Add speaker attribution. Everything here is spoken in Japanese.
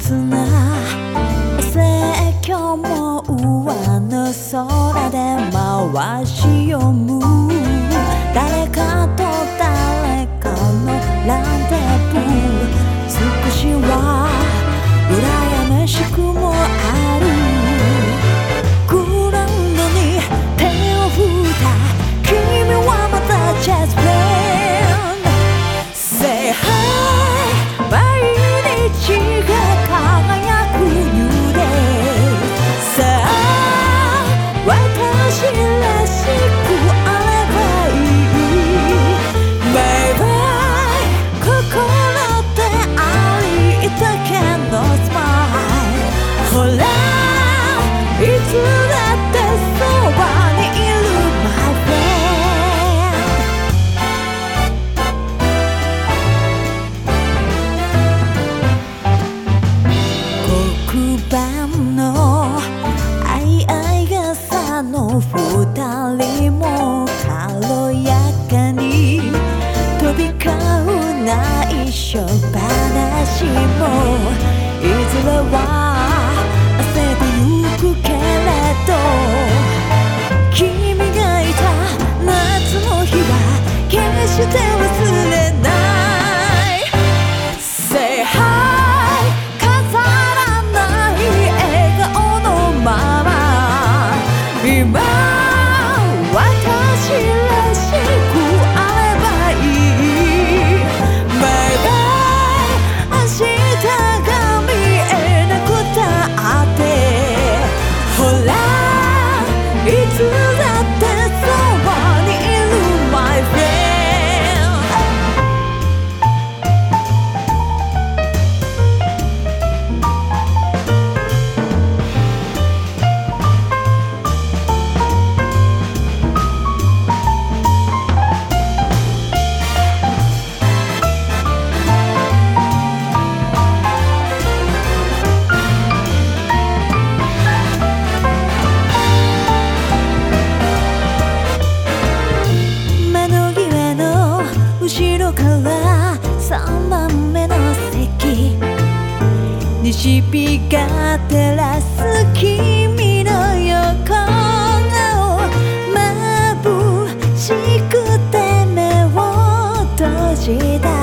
Speaker 1: せな盛況も上の空で回し読む。誰かと誰かのランデブー少しは羨ましくもある。グラウに手をふった。君はまたチェスペン。Say hi の smile ほらいつだってそばにいる my friend 黒板の内緒話もいずれは焦ってゆくけれど日々が照らす君の横顔。まぶしくて目を閉じた。